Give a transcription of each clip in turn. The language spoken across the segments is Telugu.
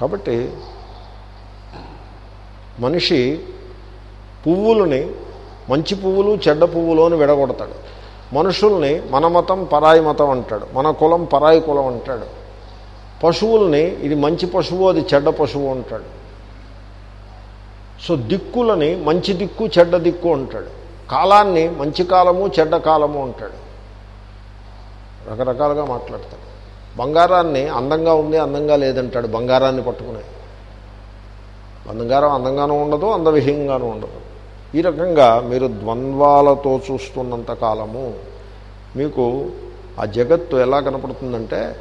కాబట్టి మనిషి పువ్వులని మంచి పువ్వులు చెడ్డ పువ్వులు అని విడగొడతాడు. మనుషుల్ని మన మతం పరాయి మతం అంటాడు. మన కులం పరాయి కులం అంటాడు. పశువుల్ని ఇది మంచి పశువు అది చెడ్డ పశువు అంటాడు. సో దిక్కులని మంచి దిక్కు చెడ్డ దిక్కు అంటాడు. కాలాన్ని మంచి కాలము చెడ్డ కాలము అంటాడు. రకరకాలుగా మాట్లాడతాడు. బంగారాన్ని అందంగా ఉంది అందంగా లేదంటాడు. బంగారాన్ని పట్టుకునే బంగారం అందంగానూ ఉండదు అందవిహీనంగానూ ఉండదు. ఈ రకంగా మీరు ద్వంద్వాలతో చూస్తున్నంత కాలము మీకు ఆ జగత్తు ఎలా కనపడుతుందంటే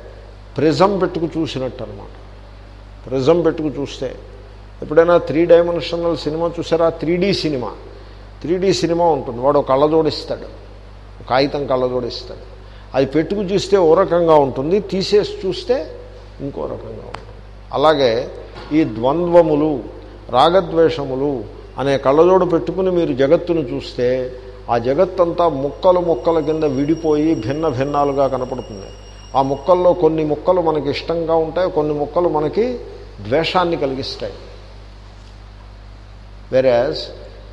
ప్రిజం పెట్టుకు చూసినట్టు అనమాట ప్రిజం పెట్టుకు చూస్తే ఎప్పుడైనా త్రీ డైమెన్షనల్ సినిమా చూసారా? Three cinema. త్రీ సినిమా ఉంటుంది. వాడు ఒక కళ్ళజోడిస్తాడు. కాగితం కళ్ళజోడిస్తాడు. అది పెట్టుకు చూస్తే ఓ రకంగా ఉంటుంది తీసేసి చూస్తే ఇంకో రకంగా ఉంటుంది. అలాగే ఈ ద్వంద్వములు రాగద్వేషములు అనే కళ్ళజోడు పెట్టుకుని మీరు జగత్తును చూస్తే ఆ జగత్తంతా ముక్కలు ముక్కల కింద విడిపోయి భిన్న భిన్నాలుగా కనపడుతుంది. ఆ ముక్కల్లో కొన్ని ముక్కలు మనకి ఇష్టంగా ఉంటాయి కొన్ని ముక్కలు మనకి ద్వేషాన్ని కలిగిస్తాయి. వెరాజ్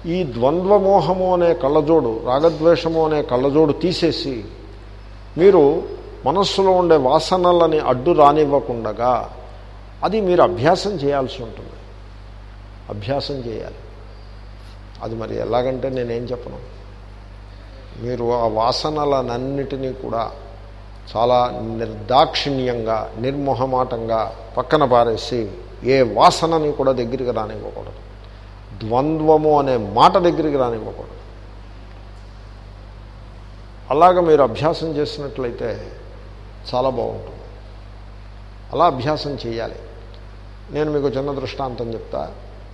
ఈ ద్వంద్వమోహము అనే కళ్ళజోడు రాగద్వేషము అనే కళ్ళజోడు తీసేసి మీరు మనస్సులో ఉండే వాసనలని అడ్డు రానివ్వకుండగా అది మీరు అభ్యాసం చేయాల్సి ఉంటుంది. అభ్యాసం చేయాలి. అది మరి ఎలాగంటే నేనేం చెప్పను. మీరు ఆ వాసనలనన్నిటినీ కూడా చాలా నిర్దాక్షిణ్యంగా నిర్మోహమాటంగా పక్కన పారేసి ఏ వాసనని కూడా దగ్గరికి రానివ్వకూడదు. ద్వంద్వము అనే మాట దగ్గరికి రానివ్వకూడదు. అలాగ మీరు అభ్యాసం చేసినట్లయితే చాలా బాగుంటుంది. అలా అభ్యాసం చేయాలి. నేను మీకు చిన్న దృష్టాంతం చెప్తా.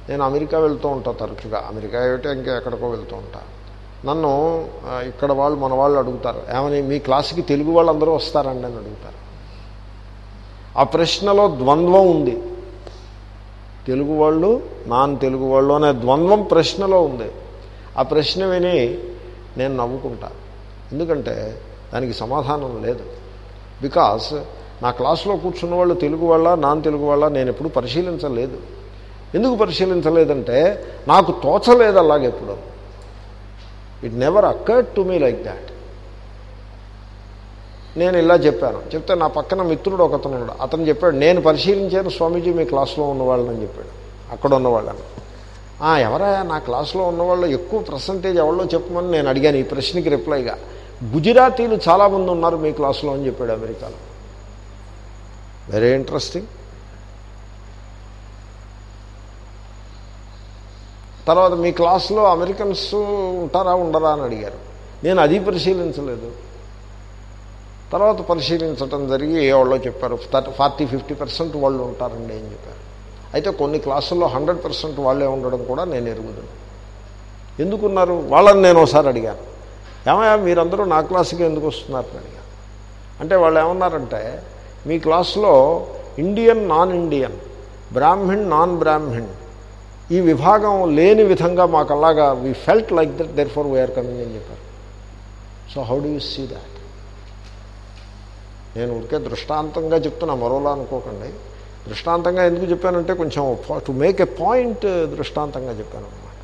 నేను అమెరికా వెళ్తూ ఉంటా తరచుగా. అమెరికా ఏమిటో ఇంకా ఎక్కడికో వెళ్తూ ఉంటా. నన్ను ఇక్కడ వాళ్ళు మన వాళ్ళు అడుగుతారు. ఏమని మీ క్లాసుకి తెలుగు వాళ్ళందరూ వస్తారండి అని అడుగుతారు. ఆ ప్రశ్నలో ద్వంద్వం ఉంది. తెలుగు వాళ్ళు నాన్ తెలుగు వాళ్ళు అనే ద్వంద్వం ప్రశ్నలో ఉంది. ఆ ప్రశ్న విని నేను నవ్వుకుంటాను ఎందుకంటే దానికి సమాధానం లేదు. బికాస్ నా క్లాసులో కూర్చున్న వాళ్ళు తెలుగు వాళ్ళ నాన్ తెలుగు వాళ్ళ నేను ఎప్పుడు పరిశీలించలేదు. ఎందుకు పరిశీలించలేదంటే నాకు తోచలేదు అలాగెప్పుడు. It never occurred to me like that నేను ఇలా చెప్పాను. చెప్తే నా పక్కన మిత్రుడు ఒకతను ఉన్నాడు. అతను చెప్పాడు నేను పరిశీలించాను స్వామీజీ మీ క్లాస్లో ఉన్నవాళ్ళని చెప్పాడు. అక్కడ ఉన్నవాళ్ళని. ఎవరా? నా క్లాస్లో ఉన్నవాళ్ళు ఎక్కువ పర్సంటేజ్ ఎవరో చెప్పమని నేను అడిగాను ఈ ప్రశ్నకి రిప్లైగా గుజరాతీలు చాలామంది ఉన్నారు మీ క్లాస్లో అని చెప్పాడు అమెరికాలో. వెరీ ఇంట్రెస్టింగ్ తర్వాత మీ క్లాస్లో అమెరికన్స్ ఉంటారా ఉండరా అని అడిగారు. నేను అది పరిశీలించలేదు. తర్వాత పరిశీలించటం జరిగి ఏ వాళ్ళు చెప్పారు థర్టీ ఫార్టీ ఫిఫ్టీ పర్సెంట్ వాళ్ళు ఉంటారండి అని చెప్పారు. అయితే కొన్ని క్లాసుల్లో హండ్రెడ్ పర్సెంట్ వాళ్ళే ఉండడం కూడా నేను ఎరుగుదాను. ఎందుకున్నారు? వాళ్ళని నేను ఒకసారి అడిగాను. ఏమయ్యా మీరందరూ నా క్లాసుకి ఎందుకు వస్తున్నారని అడిగా అంటే వాళ్ళు ఏమన్నారంటే మీ క్లాస్లో Indian non Indian Brahmin non Brahmin ఈ విభాగం లేని విధంగా మాకు అలాగా we felt like that therefore we are coming అని చెప్పారు. So how do you see that నేను ఉడికే దృష్టాంతంగా చెప్తున్నా మరోలా అనుకోకండి. దృష్టాంతంగా ఎందుకు చెప్పానంటే కొంచెం టు మేక్ ఎ పాయింట్ దృష్టాంతంగా చెప్పాను అనమాట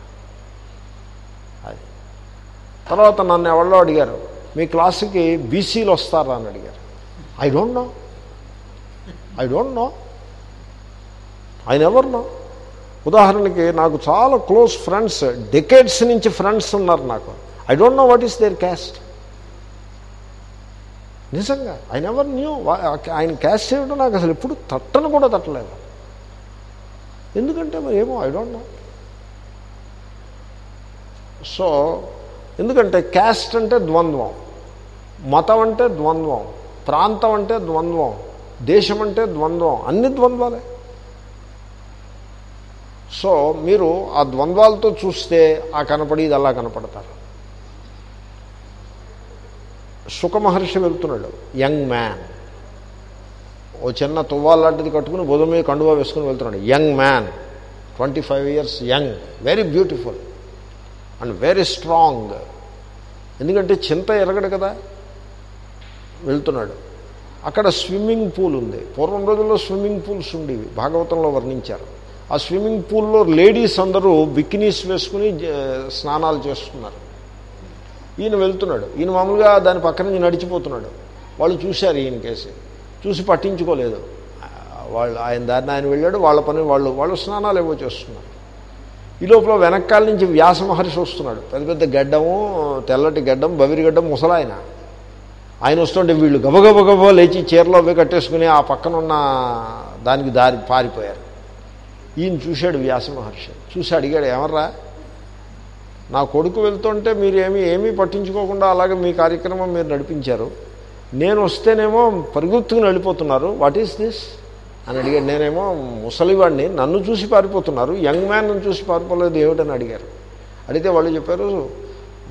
అది తర్వాత నన్ను ఎవరో అడిగారు మీ క్లాసుకి బీసీలు వస్తారా? అని అడిగారు. I don't know. I don't know. I never know. ఉదాహరణకి నాకు చాలా క్లోజ్ ఫ్రెండ్స్ డెకేడ్స్ నుంచి ఫ్రెండ్స్ ఉన్నారు నాకు. I don't know what is there caste. నిజంగా ఐ నెవర్ న్యూ. ఆయన క్యాస్ట్ చేయడం నాకు అసలు ఎప్పుడు తట్టను కూడా తట్టలేదు. ఎందుకంటే మరి ఏమో ఐ డోంట్ నో. సో ఎందుకంటే క్యాస్ట్ అంటే ద్వంద్వం మతం అంటే ద్వంద్వం ప్రాంతం అంటే ద్వంద్వం దేశం అంటే ద్వంద్వం అన్ని ద్వంద్వాలే. సో మీరు ఆ ద్వంద్వాలతో చూస్తే ఆ కనపడేది అలా కనపడతారు. సుఖమహర్షి వెళ్తున్నాడు యంగ్ మ్యాన్. ఓ చిన్న తువ్వాల లాంటిది కట్టుకుని బుధం మీద కండువా వేసుకుని వెళ్తున్నాడు young man twenty five years young very beautiful. And very strong. ఎందుకంటే చింత ఎరగడు కదా? వెళ్తున్నాడు. అక్కడ స్విమ్మింగ్ పూల్ ఉంది. పూర్వం రోజుల్లో స్విమ్మింగ్ పూల్స్ ఉండేవి. భాగవతంలో వర్ణించారు. ఆ స్విమ్మింగ్ పూల్లో లేడీస్ అందరూ బికినీస్ వేసుకుని స్నానాలు చేస్తున్నారు. ఈయన వెళ్తున్నాడు. ఈయన మామూలుగా దాని పక్క నుంచి నడిచిపోతున్నాడు. వాళ్ళు చూశారు ఈయన కేసి. చూసి పట్టించుకోలేదు. వాళ్ళు ఆయన దారిని ఆయన వెళ్ళాడు. వాళ్ళ పని వాళ్ళు వాళ్ళు స్నానాలు ఏవో చేస్తున్నారు. ఈ లోపల వెనకాల నుంచి వ్యాస మహర్షి వస్తున్నాడు. పెద్ద పెద్ద గడ్డము తెల్లటి గడ్డం బవిరి గడ్డం ముసలాయన ఆయన. వస్తుంటే వీళ్ళు గబగబ గబ లేచి చీరలో అవి కట్టేసుకుని ఆ పక్కన ఉన్న దానికి దారి పారిపోయారు. ఈయన చూశాడు వ్యాస మహర్షి. చూసి అడిగాడు ఏమర్రా? నా కొడుకు వెళ్తుంటే మీరు ఏమీ ఏమీ పట్టించుకోకుండా అలాగే మీ కార్యక్రమం మీరు నడిపించారు. నేను వస్తేనేమో పరిగెత్తుకుని వెళ్ళిపోతున్నారు. వాట్ ఈస్ దిస్ అని అడిగాడు. నేనేమో ముసలివాడిని నన్ను చూసి పారిపోతున్నారు యంగ్ మ్యాన్ చూసి పారిపోలేదు ఏమిటని అడిగారు. అడిగితే వాళ్ళు చెప్పారు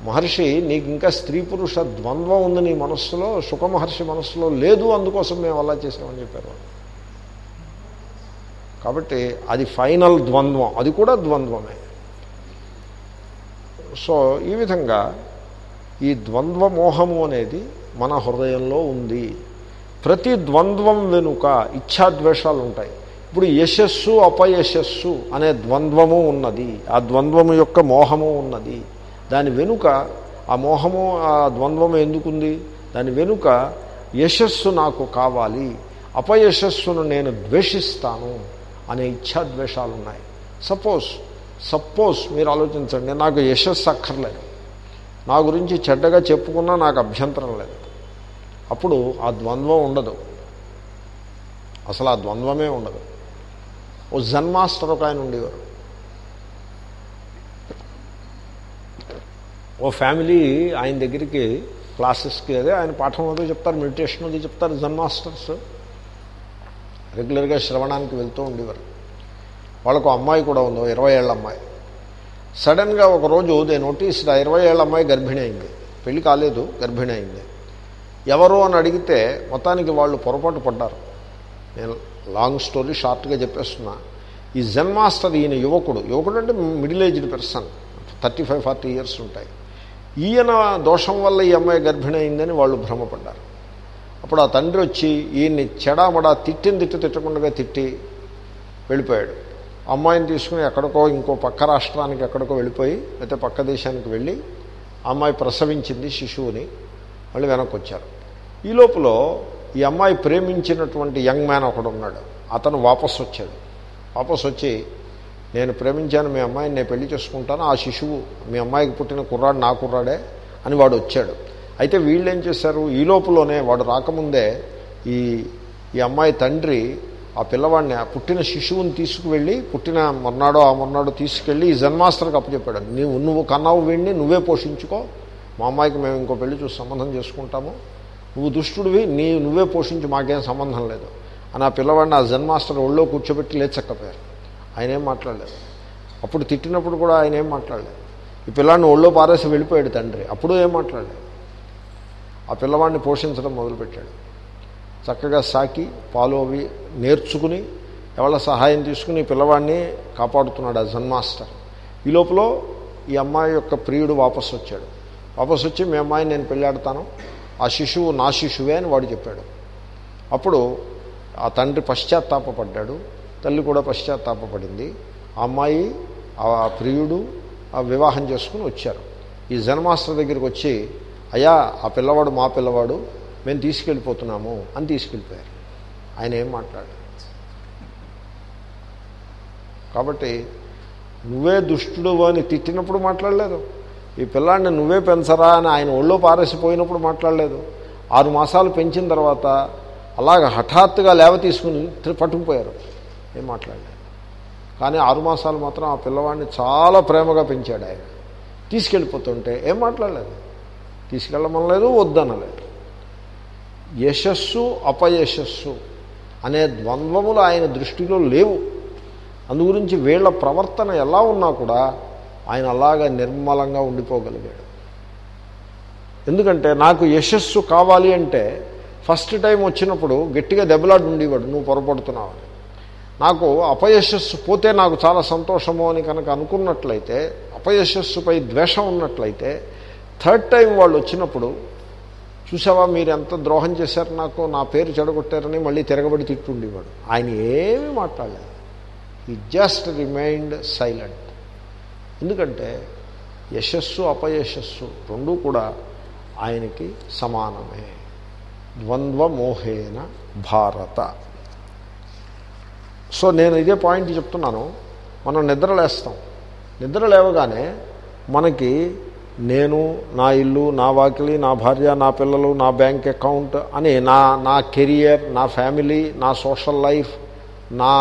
మహర్షి నీకు ఇంకా స్త్రీ పురుష ద్వంద్వం ఉంది నీ మనస్సులో సుఖ మహర్షి మనస్సులో లేదు అందుకోసం మేము అలా చేసామని చెప్పారు కాబట్టి అది ఫైనల్ ద్వంద్వం అది కూడా ద్వంద్వమే. సో ఈ విధంగా ఈ ద్వంద్వ మోహము అనేది మన హృదయంలో ఉంది. ప్రతి ద్వంద్వం వెనుక ఇచ్ఛాద్వేషాలు ఉంటాయి ఇప్పుడు యశస్సు అపయశస్సు అనే ద్వంద్వము ఉన్నది. ఆ ద్వంద్వము యొక్క మోహము ఉన్నది. దాని వెనుక ఆ మోహము ఆ ద్వంద్వము ఎందుకుంది? దాని వెనుక యశస్సు నాకు కావాలి. అపయశస్సును నేను ద్వేషిస్తాను అనే ఇచ్ఛాద్వేషాలు ఉన్నాయి సపోజ్ సపోజ్ మీరు ఆలోచించండి నాకు యశస్సు అక్కర్లేదు. నా గురించి చెడ్డగా చెప్పుకున్నా నాకు అభ్యంతరం లేదు. అప్పుడు ఆ ద్వంద్వం ఉండదు. అసలు ఆ ద్వంద్వమే ఉండదు. ఓ జన్ మాస్టర్ ఒక ఆయన ఉండేవారు. ఓ ఫ్యామిలీ ఆయన దగ్గరికి క్లాసెస్కి అదే ఆయన పాఠం అదో చెప్తారు మెడిటేషన్ అది చెప్తారు జన్ మాస్టర్స్ రెగ్యులర్గా శ్రవణానికి వెళ్తూ ఉండేవారు. వాళ్ళకు అమ్మాయి కూడా ఉంది ఇరవై ఏళ్ళ అమ్మాయి. సడన్గా ఒక రోజు దే నోటీస్ ఆ ఇరవై ఏళ్ళ అమ్మాయి గర్భిణి అయింది. పెళ్ళి కాలేదు గర్భిణి అయింది. ఎవరు అని అడిగితే మొత్తానికి వాళ్ళు పొరపాటు పడ్డారు. నేను లాంగ్ స్టోరీ షార్ట్గా చెప్పేస్తున్నా. ఈ జన్ మాస్టర్ ఈయన యువకుడు యువకుడు అంటే middle aged person thirty five forty years ఉంటాయి. ఈయన దోషం వల్ల ఈ అమ్మాయి గర్భిణి అయిందని వాళ్ళు భ్రమపడ్డారు. అప్పుడు ఆ తండ్రి వచ్చి ఈయన్ని చెడామడా తిట్టిన తిట్టి తిట్టకుండా తిట్టి వెళ్ళిపోయాడు. అమ్మాయిని తీసుకుని ఎక్కడికో ఇంకో పక్క రాష్ట్రానికి ఎక్కడికో వెళ్ళిపోయి లేకపోతే పక్క దేశానికి వెళ్ళి అమ్మాయి ప్రసవించింది శిశువుని. మళ్ళీ వెనక్కి వచ్చారు. ఈ లోపల ఈ అమ్మాయి ప్రేమించినటువంటి యంగ్ మ్యాన్ ఒకడు ఉన్నాడు. అతను వాపసు వచ్చాడు. వాపసు వచ్చి నేను ప్రేమించాను మీ అమ్మాయిని నేను పెళ్ళి చేసుకుంటాను ఆ శిశువు మీ అమ్మాయికి పుట్టిన కుర్రాడు నా కుర్రాడే అని వాడు వచ్చాడు. అయితే వీళ్ళు ఏం చేశారు? ఈ లోపలనే వాడు రాకముందే ఈ ఈ అమ్మాయి తండ్రి ఆ పిల్లవాడిని ఆ పుట్టిన శిశువుని తీసుకువెళ్ళి పుట్టిన మొన్నాడో ఆ మొన్నాడో తీసుకెళ్ళి ఈ జన్మాస్టర్కి అప్పచెప్పాడు. నువ్వు నువ్వు కన్నావు వీడిని నువ్వే పోషించుకో మా అమ్మాయికి మేము ఇంకో పెళ్ళి చూసి సంబంధం చేసుకుంటాము. నువ్వు దుష్టుడివి నీ నువ్వే పోషించి మాకేం సంబంధం లేదు. అని ఆ పిల్లవాడిని ఆ జన్మాస్టర్ ఒళ్ళో కూర్చోబెట్టి లేచక్కపోయారు. ఆయన ఏం మాట్లాడలేదు. అప్పుడు తిట్టినప్పుడు కూడా ఆయన ఏం మాట్లాడలేదు. ఈ పిల్లాడిని ఒళ్ళో పారేసి వెళ్ళిపోయాడు తండ్రి. అప్పుడు ఏం మాట్లాడలేదు. ఆ పిల్లవాడిని పోషించడం మొదలుపెట్టాడు. చక్కగా సాకి పాలు అవి నేర్చుకుని ఎవరి సహాయం తీసుకుని పిల్లవాడిని కాపాడుతున్నాడు ఆ జన్మాస్టర్ ఈ లోపల ఈ అమ్మాయి యొక్క ప్రియుడు వాపసు వచ్చాడు వాపసు వచ్చి మీ అమ్మాయిని నేను పెళ్ళాడతాను. ఆ శిశువు నా శిశువే అని వాడు చెప్పాడు. అప్పుడు ఆ తండ్రి పశ్చాత్తాపడ్డాడు తల్లి కూడా పశ్చాత్తాపడింది ఆ అమ్మాయి ఆ ప్రియుడు ఆ వివాహం చేసుకుని వచ్చారు. ఈ జన్మాస్టర్ దగ్గరికి వచ్చి అయ్యా ఆ పిల్లవాడు మా పిల్లవాడు. మేము తీసుకెళ్ళిపోతున్నాము అని తీసుకెళ్ళిపోయారు. ఆయన ఏం మాట్లాడారు కాబట్టి నువ్వే దుష్టుడు అని తిట్టినప్పుడు మాట్లాడలేదు. ఈ పిల్లాడిని నువ్వే పెంచరా అని ఆయన ఒళ్ళో పారేసిపోయినప్పుడు మాట్లాడలేదు. ఆరు మాసాలు పెంచిన తర్వాత అలాగ హఠాత్తుగా లేవ తీసుకుని త్రి- పట్టుకుపోయారు. ఏం మాట్లాడలేదు. కానీ ఆరు మాసాలు మాత్రం ఆ పిల్లవాడిని చాలా ప్రేమగా పెంచాడు ఆయన. తీసుకెళ్ళిపోతుంటే ఏం మాట్లాడలేదు. తీసుకెళ్ళమనలేదు వద్దనలేదు. యశస్సు అపయశస్సు అనే ద్వంద్వములు ఆయన దృష్టిలో లేవు. అందుగురించి వీళ్ళ ప్రవర్తన ఎలా ఉన్నా కూడా ఆయన అలాగా నిర్మలంగా ఉండిపోగలిగాడు. ఎందుకంటే నాకు యశస్సు కావాలి అంటే ఫస్ట్ టైం వచ్చినప్పుడు గట్టిగా దెబ్బలాడు ఉండేవాడు నువ్వు పొరపడుతున్నావు అని. నాకు అపయశస్సు పోతే నాకు చాలా సంతోషము అని కనుక అనుకున్నట్లయితే అపయశస్సుపై ద్వేషం ఉన్నట్లయితే థర్డ్ టైం వాళ్ళు వచ్చినప్పుడు చూసావా మీరు ఎంత ద్రోహం చేశారు నాకు నా పేరు చెడగొట్టారని మళ్ళీ తిరగబడి తిట్టుండేవాడు. ఆయన ఏమీ మాట్లాడలేదు. ఈ జస్ట్ రిమైండ్ సైలెంట్ ఎందుకంటే యశస్సు అపయశస్సు రెండూ కూడా ఆయనకి సమానమే. ద్వంద్వమోహేన భారత. సో నేను ఇదే పాయింట్ చెప్తున్నాను. మనం నిద్రలేస్తాం నిద్ర లేవగానే మనకి నేను నా ఇల్లు నా వాకిలి నా భార్య నా పిల్లలు నా బ్యాంక్ అకౌంట్ అని నా నా కెరియర్ నా ఫ్యామిలీ నా సోషల్ లైఫ్ నా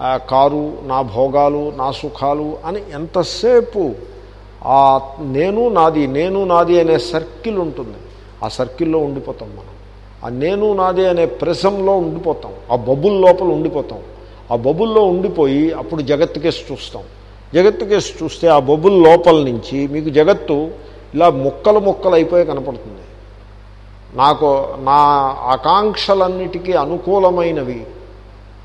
కారు నా భోగాలు నా సుఖాలు అని ఎంతసేపు ఆ నేను నాది నేను నాది అనే సర్కిల్ ఉంటుంది. ఆ సర్కిల్లో ఉండిపోతాం మనం. ఆ నేను నాది అనే ప్రెసంలో ఉండిపోతాం. ఆ బబుల్ లోపల ఉండిపోతాం. ఆ బబుల్లో ఉండిపోయి అప్పుడు జగత్తుకేసి చూస్తాం. జగత్తుకేసి చూస్తే ఆ బబుల్ లోపల నుంచి మీకు జగత్తు ఇలా ముక్కలు ముక్కలు అయిపోయి కనపడుతుంది. నాకు నా ఆకాంక్షలన్నిటికీ అనుకూలమైనవి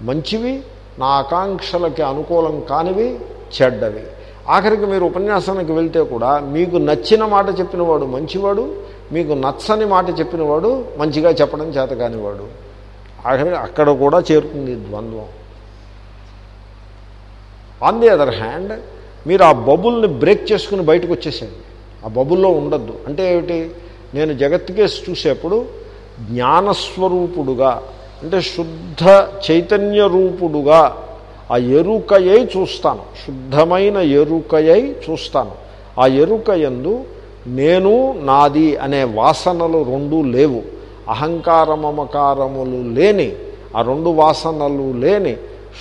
మంచివి నా ఆకాంక్షలకి అనుకూలం కానివి చెడ్డవి. ఆఖరికి మీరు ఉపన్యాసానికి వెళ్తే కూడా మీకు నచ్చిన మాట చెప్పినవాడు మంచివాడు మీకు నచ్చని మాట చెప్పినవాడు మంచిగా చెప్పడం చేత కానివాడు. ఆఖరికి అక్కడ కూడా చేరుతుంది ద్వంద్వం. ఆన్ ది అదర్ హ్యాండ్ మీరు ఆ బబుల్ని బ్రేక్ చేసుకుని బయటకు వచ్చేసేయండి. ఆ బబుల్లో ఉండద్దు. అంటే ఏమిటి? నేను జగత్తుకేసి చూసేప్పుడు జ్ఞానస్వరూపుడుగా అంటే శుద్ధ చైతన్య రూపుడుగా ఆ ఎరుకయై చూస్తాను. శుద్ధమైన ఎరుకయై చూస్తాను. ఆ ఎరుక యందు నేను నాది అనే వాసనలు రెండు లేవు. అహంకార మమకారములు లేని ఆ రెండు వాసనలు లేని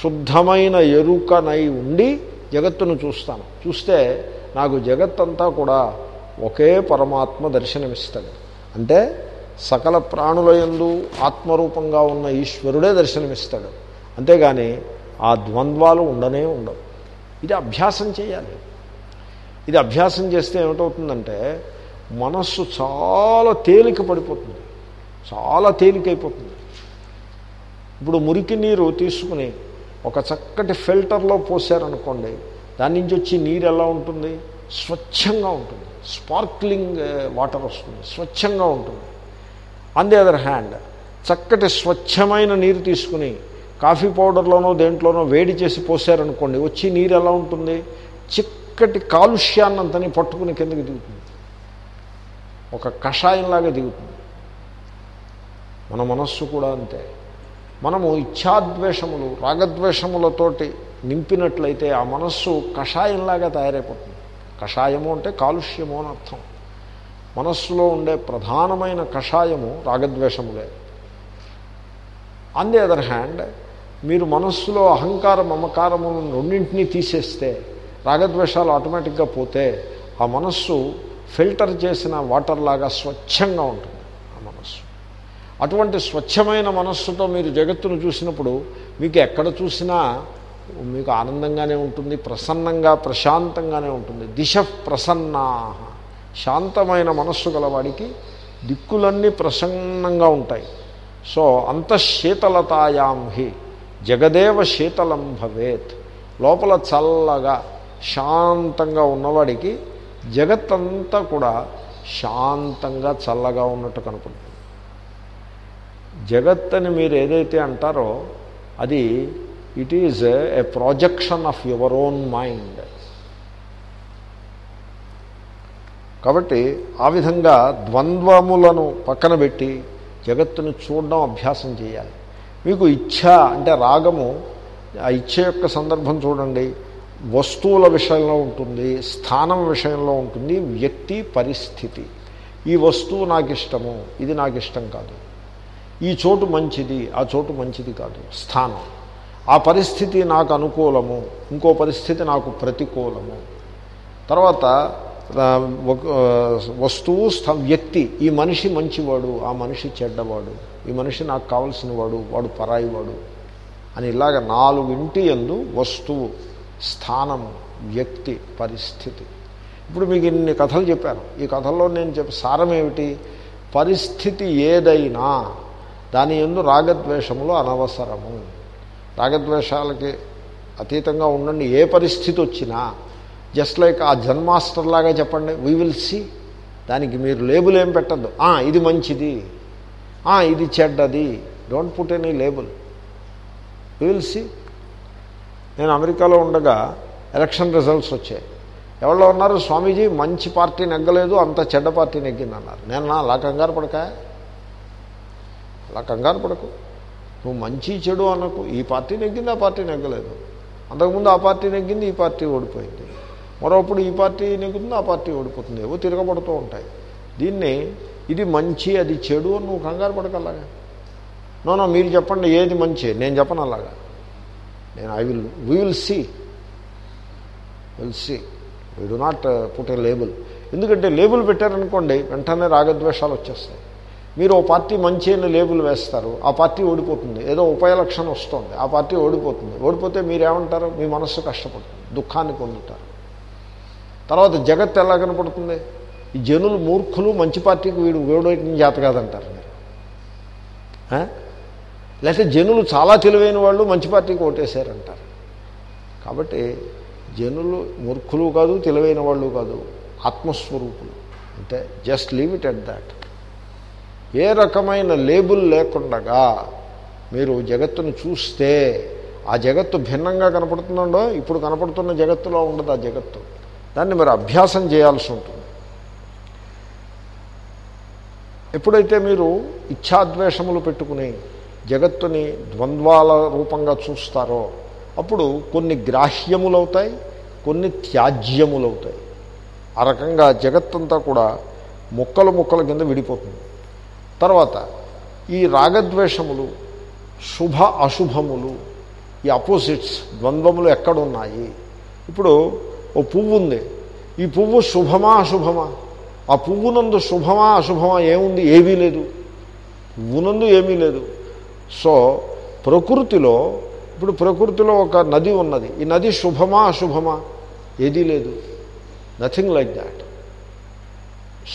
శుద్ధమైన ఎరుకనై ఉండి జగత్తును చూస్తాను. చూస్తే నాకు జగత్తంతా కూడా ఒకే పరమాత్మ దర్శనమిస్తుంది. అంటే సకల ప్రాణుల యందు ఆత్మరూపంగా ఉన్న ఈశ్వరుడే దర్శనమిస్తాడు. అంతేగాని ఆ ద్వంద్వాలు ఉండనే ఉండవు. ఇది అభ్యాసం చేయాలి. ఇది అభ్యాసం చేస్తే ఏమిటవుతుందంటే మనస్సు చాలా తేలిక పడిపోతుంది. చాలా తేలికైపోతుంది. ఇప్పుడు మురికి నీరు తీసుకుని ఒక చక్కటి ఫిల్టర్లో పోసారనుకోండి దాని నుంచి వచ్చి నీరు ఎలా ఉంటుంది? స్వచ్ఛంగా ఉంటుంది. స్పార్క్లింగ్ వాటర్ వస్తుంది. స్వచ్ఛంగా ఉంటుంది. ఆన్ ది అదర్ హ్యాండ్ చక్కటి స్వచ్ఛమైన నీరు తీసుకుని కాఫీ పౌడర్లోనో దేంట్లోనో వేడి చేసి పోసారనుకోండి వచ్చి నీరు ఎలా ఉంటుంది? చిక్కటి కాలుష్యాన్నంతని పట్టుకుని కిందకి దిగుతుంది. ఒక కషాయంలాగా దిగుతుంది. మన మనస్సు కూడా అంతే. మనము ఇచ్ఛాద్వేషములు రాగద్వేషములతోటి నింపినట్లయితే ఆ మనస్సు కషాయంలాగా తయారైపోతుంది. కషాయము అంటే కాలుష్యము అని అర్థం. మనస్సులో ఉండే ప్రధానమైన కషాయము రాగద్వేషములే. ఆన్ ది అదర్ హ్యాండ్ మీరు మనస్సులో అహంకార మమకారములను రెండింటినీ తీసేస్తే రాగద్వేషాలు ఆటోమేటిక్గా పోతే ఆ మనస్సు ఫిల్టర్ చేసిన వాటర్ లాగా స్వచ్ఛంగా ఉంటుంది ఆ మనస్సు. అటువంటి స్వచ్ఛమైన మనస్సుతో మీరు జగత్తును చూసినప్పుడు మీకు ఎక్కడ చూసినా మీకు ఆనందంగానే ఉంటుంది ప్రసన్నంగా ప్రశాంతంగానే ఉంటుంది. దిశ ప్రసన్నా శాంతమైన మనస్సు గలవాడికి దిక్కులన్నీ ప్రసన్నంగా ఉంటాయి. సో అంతఃశీతలతాయాం హి జగదేవ శీతలం భవేత్. లోపల చల్లగా శాంతంగా ఉన్నవాడికి జగత్తంతా కూడా శాంతంగా చల్లగా ఉన్నట్టు కనపడుతుంది. జగత్ అని మీరు ఏదైతే అంటారో అది it is a projection of your own mind కాబట్టి ఆ విధంగా ద్వంద్వములను పక్కన పెట్టి జగత్తును చూడడం అభ్యాసం చేయాలి. మీకు ఇచ్ఛ అంటే రాగము ఆ ఇచ్ఛ యొక్క సందర్భం చూడండి. వస్తువుల విషయంలో ఉంటుంది స్థానం విషయంలో ఉంటుంది వ్యక్తి పరిస్థితి. ఈ వస్తువు నాకు ఇష్టము ఇది నాకు ఇష్టం కాదు. ఈ చోటు మంచిది ఆ చోటు మంచిది కాదు స్థానం. ఆ పరిస్థితి నాకు అనుకూలము ఇంకో పరిస్థితి నాకు ప్రతికూలము. తర్వాత వస్తువు వ్యక్తి ఈ మనిషి మంచివాడు ఆ మనిషి చెడ్డవాడు ఈ మనిషి నాకు కావలసిన వాడు వాడు పరాయివాడు అని ఇలాగ నాలుగింటి ఎందు వస్తువు స్థానము వ్యక్తి పరిస్థితి. ఇప్పుడు మీకు ఇన్ని కథలు చెప్పాను. ఈ కథల్లో నేను చెప్పే సారం ఏమిటి? పరిస్థితి ఏదైనా దాని ఎందు రాగద్వేషములు అనవసరము. రాగద్వేషాలకి అతీతంగా ఉండండి. ఏ పరిస్థితి వచ్చినా జస్ట్ లైక్ ఆ జన్మాస్టర్ లాగా చెప్పండి వీ విల్ సీ దానికి మీరు లేబుల్ ఏం పెట్టద్దు. ఇది మంచిది. ఇది చెడ్డది. Don't put any label we will see నేను అమెరికాలో ఉండగా ఎలక్షన్ రిజల్ట్స్ వచ్చాయి. ఎవరో ఉన్నారు స్వామీజీ మంచి పార్టీ నెగ్గలేదు అంత చెడ్డ పార్టీ నెగ్గిందన్నారు. నేను నా అలా కంగారు పడక. అలా కంగారు పడకు. నువ్వు మంచి చెడు అనకు. ఈ పార్టీ నెగ్గింది ఆ పార్టీ నెగ్గలేదు. అంతకుముందు ఆ పార్టీ నెగ్గింది ఈ పార్టీ ఓడిపోయింది. మరోప్పుడు ఈ పార్టీ నెగ్గుతుంది ఆ పార్టీ ఓడిపోతుంది. ఏవో తిరగబడుతూ ఉంటాయి. దీన్ని ఇది మంచి అది చెడు అని నువ్వు కంగారు పడకలాగా నోనో మీరు చెప్పండి ఏది మంచి? నేను చెప్పను అలాగా. నేను I will we will see will see we do not put a label ఎందుకంటే లేబుల్ పెట్టారనుకోండి వెంటనే రాగద్వేషాలు వచ్చేస్తాయి. మీరు ఓ పార్టీ మంచి అని లేబుల్ వేస్తారు ఆ పార్టీ ఓడిపోతుంది. ఏదో ఉప వస్తుంది ఆ పార్టీ ఓడిపోతుంది. ఓడిపోతే మీరేమంటారు? మీ మనస్సు కష్టపడుతుంది దుఃఖాన్ని పొందుతారు. తర్వాత జగత్ ఎలా కనపడుతుంది? ఈ జనులు మూర్ఖులు మంచి పార్టీకి వీడు వేడోయటం జాత కాదంటారు మీరు. లేకపోతే జనులు చాలా తెలివైన వాళ్ళు మంచి పార్టీకి ఓటేశారంటారు. కాబట్టి జనులు మూర్ఖులు కాదు తెలివైన వాళ్ళు కాదు ఆత్మస్వరూపులు. అంటే just leave it at that. ఏ రకమైన లేబుల్ లేకుండగా మీరు జగత్తును చూస్తే ఆ జగత్తు భిన్నంగా కనపడుతుందండో ఇప్పుడు కనపడుతున్న జగత్తులో ఉండదు ఆ జగత్తు. దాన్ని మీరు అభ్యాసం చేయాల్సి ఉంటుంది. ఎప్పుడైతే మీరు ఇచ్ఛాద్వేషములు పెట్టుకుని జగత్తుని ద్వంద్వాల రూపంగా చూస్తారో అప్పుడు కొన్ని గ్రాహ్యములవుతాయి కొన్ని త్యాజ్యములవుతాయి. ఆ రకంగా జగత్తంతా కూడా ముక్కలు ముక్కల కింద విడిపోతుంది. తర్వాత ఈ రాగద్వేషములు శుభ అశుభములు ఈ అపోజిట్స్ ద్వంద్వములు ఎక్కడున్నాయి? ఇప్పుడు ఓ పువ్వు ఉంది ఈ పువ్వు శుభమా అశుభమా? ఆ పువ్వునందు శుభమా అశుభమా ఏముంది? ఏమీ లేదు. పువ్వునందు ఏమీ లేదు. సో ప్రకృతిలో ఇప్పుడు ప్రకృతిలో ఒక నది ఉన్నది. ఈ నది శుభమా అశుభమా? ఏదీ లేదు. నథింగ్ లైక్ దాట్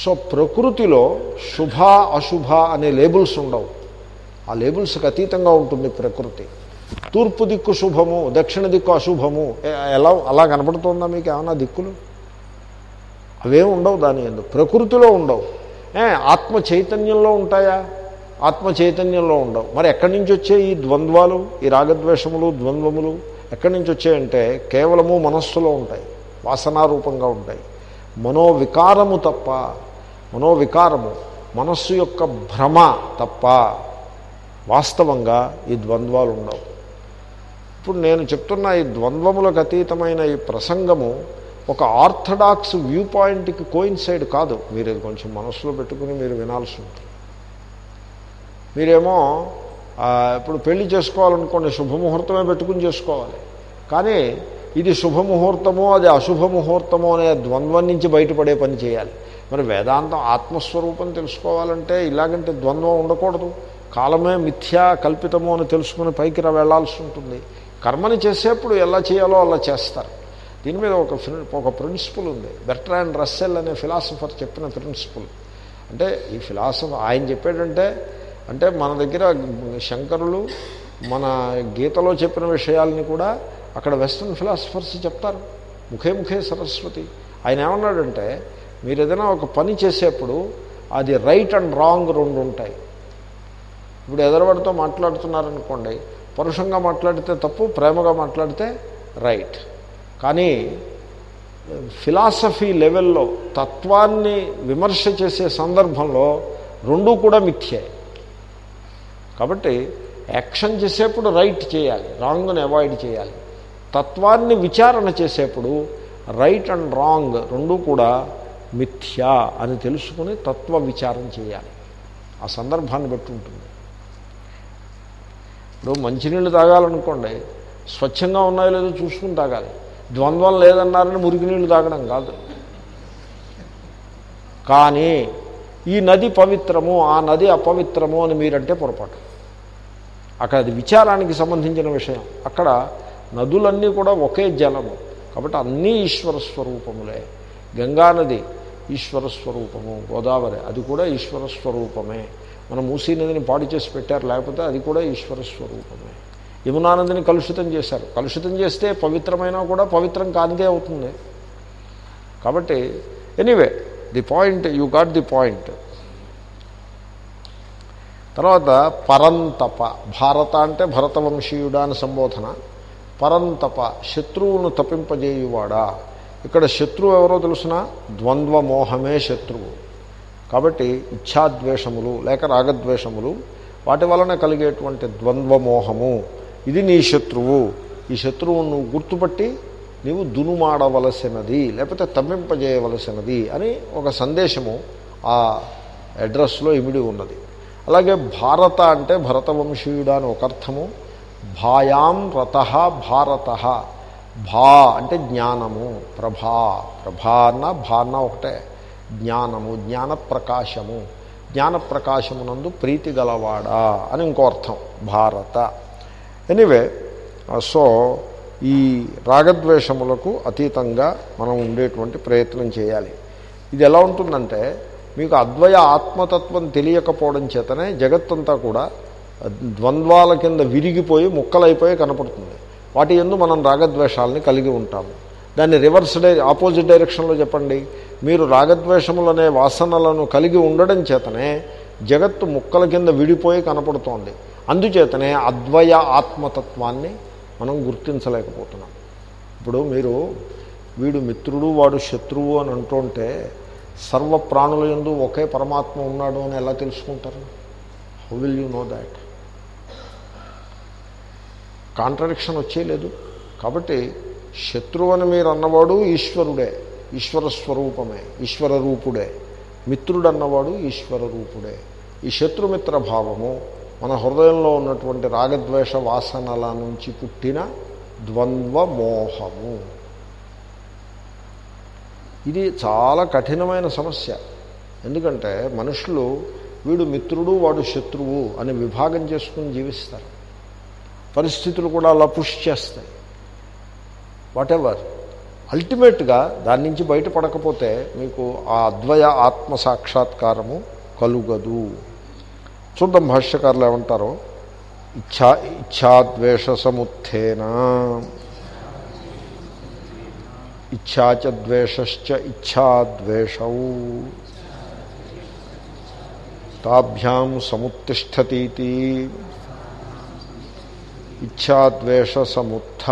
సో ప్రకృతిలో శుభ అశుభ అనే లేబుల్స్ ఉండవు. ఆ లేబుల్స్కి అతీతంగా ఉంటుంది ప్రకృతి. తూర్పు దిక్కు శుభము దక్షిణ దిక్కు అశుభము. ఎలా అలా కనపడుతుందా మీకు ఏమన్నా దిక్కులు? అవేం ఉండవు దాని ఎందు. ప్రకృతిలో ఉండవు. ఏ ఆత్మ చైతన్యంలో ఉంటాయా? ఆత్మ చైతన్యంలో ఉండవు. మరి ఎక్కడి నుంచి వచ్చే ఈ ద్వంద్వాలు ఈ రాగద్వేషములు ద్వంద్వములు ఎక్కడి నుంచి వచ్చాయంటే కేవలము మనస్సులో ఉంటాయి వాసనారూపంగా ఉంటాయి. మనోవికారము తప్ప మనోవికారము మనస్సు యొక్క భ్రమ తప్ప వాస్తవంగా ఈ ద్వంద్వాలు ఉండవు. ఇప్పుడు నేను చెప్తున్న ఈ ద్వంద్వములకు అతీతమైన ఈ ప్రసంగము ఒక ఆర్థడాక్స్ వ్యూ పాయింట్కి కోయిన్సైడ్ కాదు. మీరు ఇది కొంచెం మనసులో పెట్టుకుని మీరు వినాల్సి ఉంటుంది. మీరేమో ఇప్పుడు పెళ్ళి చేసుకోవాలనుకోండి శుభముహూర్తమే పెట్టుకుని చేసుకోవాలి. కానీ ఇది శుభముహూర్తమో అది అశుభముహూర్తమో అనే ద్వంద్వం నుంచి బయటపడే పని చేయాలి. మరి వేదాంతం ఆత్మస్వరూపం తెలుసుకోవాలంటే ఇలాగంటే ద్వంద్వం ఉండకూడదు. కాలమే మిథ్యా కల్పితము అని తెలుసుకుని పైకి రా వెళ్ళాల్సి ఉంటుంది. కర్మని చేసేప్పుడు ఎలా చేయాలో అలా చేస్తారు. దీని మీద ఒక ఒక ప్రిన్సిపల్ ఉంది. బెటర్ అండ్ రస్సెల్ అనే ఫిలాసఫర్ చెప్పిన ప్రిన్సిపల్. అంటే ఈ ఫిలాసఫర్ ఆయన చెప్పాడంటే అంటే మన దగ్గర శంకరులు మన గీతలో చెప్పిన విషయాల్ని కూడా అక్కడ వెస్ట్రన్ ఫిలాసఫర్స్ చెప్తారు. ముఖే ముఖే సరస్వతి. ఆయన ఏమన్నాడంటే మీరు ఏదైనా ఒక పని చేసేప్పుడు అది రైట్ అండ్ రాంగ్ రెండు ఉంటాయి. ఇప్పుడు ఎదరవాడితో మాట్లాడుతున్నారనుకోండి పరుషంగా మాట్లాడితే తప్పు ప్రేమగా మాట్లాడితే రైట్. కానీ ఫిలాసఫీ లెవెల్లో తత్వాన్ని విమర్శ చేసే సందర్భంలో రెండూ కూడా మిథ్యాయి కాబట్టి యాక్షన్ చేసేప్పుడు రైట్ చేయాలి రాంగ్ని అవాయిడ్ చేయాలి. తత్వాన్ని విచారణ చేసేప్పుడు రైట్ అండ్ రాంగ్ రెండూ కూడా మిథ్యా అని తెలుసుకుని తత్వ విచారం చేయాలి. ఆ సందర్భాన్ని బట్టి ఉంటుంది. ఇప్పుడు మంచినీళ్ళు తాగాలనుకోండి స్వచ్ఛంగా ఉన్నాయో లేదో చూసుకుని తాగాలి. ద్వంద్వం లేదన్నారని మురికి నీళ్ళు తాగడం కాదు. కానీ ఈ నది పవిత్రము ఆ నది అపవిత్రము అని మీరంటే పొరపాటు. అక్కడ అది విచారానికి సంబంధించిన విషయం. అక్కడ నదులన్నీ కూడా ఒకే జలము. కాబట్టి అన్నీ ఈశ్వర స్వరూపములే. గంగానది ఈశ్వర స్వరూపము గోదావరి అది కూడా ఈశ్వర స్వరూపమే. మన మూసీ నదిని పాడు చేసి పెట్టారు లేకపోతే అది కూడా ఈశ్వర స్వరూపమే. యమునానందిని కలుషితం చేశారు. కలుషితం చేస్తే పవిత్రమైనా కూడా పవిత్రం కానిదే అవుతుంది. కాబట్టి anyway the point you got the point తర్వాత పరంతప భారత అంటే భరతవంశీయుడా అని సంబోధన. పరంతప శత్రువును తప్పింపజేయువాడా? ఇక్కడ శత్రువు ఎవరో తెలుసిన? ద్వంద్వమోహమే శత్రువు. కాబట్టి ఇచ్ఛాద్వేషములు లేక రాగద్వేషములు వాటి వలన కలిగేటువంటి ద్వంద్వమోహము. ఇది నీ శత్రువు. ఈ శత్రువును గుర్తుపట్టి నీవు దునుమాడవలసినది లేకపోతే తమ్మింపజేయవలసినది అని ఒక సందేశము ఆ అడ్రస్లో ఇమిడి ఉన్నది. అలాగే భారత అంటే భరతవంశీయుడు అని ఒక అర్థము. భాయాం రత భారత. భా అంటే జ్ఞానము. ప్రభా ప్రభా అన్న భా అన్న ఒకటే. జ్ఞానము జ్ఞాన ప్రకాశము జ్ఞాన ప్రీతి గలవాడా అని ఇంకో అర్థం భారత. ఎనివే సో ఈ రాగద్వేషములకు అతీతంగా మనం ఉండేటువంటి ప్రయత్నం చేయాలి. ఇది ఎలా ఉంటుందంటే మీకు అద్వయ ఆత్మతత్వం తెలియకపోవడం చేతనే జగత్తంతా కూడా ద్వంద్వాల కింద విరిగిపోయి ముక్కలైపోయి కనపడుతుంది. వాటి ఎందు మనం రాగద్వేషాలని కలిగి ఉంటాము. దాన్ని రివర్స్ డై ఆపోజిట్ డైరెక్షన్లో చెప్పండి. మీరు రాగద్వేషములనే వాసనలను కలిగి ఉండడం చేతనే జగత్తు ముక్కల కింద విడిపోయి కనపడుతోంది. అందుచేతనే అద్వయ ఆత్మతత్వాన్ని మనం గుర్తించలేకపోతున్నాం. ఇప్పుడు మీరు వీడు మిత్రుడు వాడు శత్రువు అని అంటుంటే సర్వ ప్రాణుల ఎందు ఒకే పరమాత్మ ఉన్నాడు అని ఎలా తెలుసుకుంటారు? How will you know that contradiction వచ్చేయలేదు కాబట్టి శత్రువు అని మీరు అన్నవాడు ఈశ్వరుడే ఈశ్వర స్వరూపమే ఈశ్వర రూపుడే. మిత్రుడు అన్నవాడు ఈశ్వర రూపుడే. ఈ శత్రుమిత్ర భావము మన హృదయంలో ఉన్నటువంటి రాగద్వేష వాసనల నుంచి పుట్టిన ద్వంద్వ మోహము. ఇది చాలా కఠినమైన సమస్య. ఎందుకంటే మనుషులు వీడు మిత్రుడు వాడు శత్రువు అని విభాగం చేసుకుని జీవిస్తారు. పరిస్థితులు కూడా అలా పుష్ చేస్తాయి. వాటెవర్. అల్టిమేట్గా దాని నుంచి బయటపడకపోతే మీకు ఆ అద్వయ ఆత్మ సాక్షాత్కారము కలుగదు. చూద్దాం భాష్యకారులు ఏమంటారో? ఇచ్ఛా ఇచ్ఛాద్వేష సముత్థేన ఇచ్ఛాచ ద్వేషశ్చ ఇచ్ఛాద్వేషౌ. తాభ్యాం సముత్తిష్టతీతి ఇచ్ఛాద్వేష సముత్థ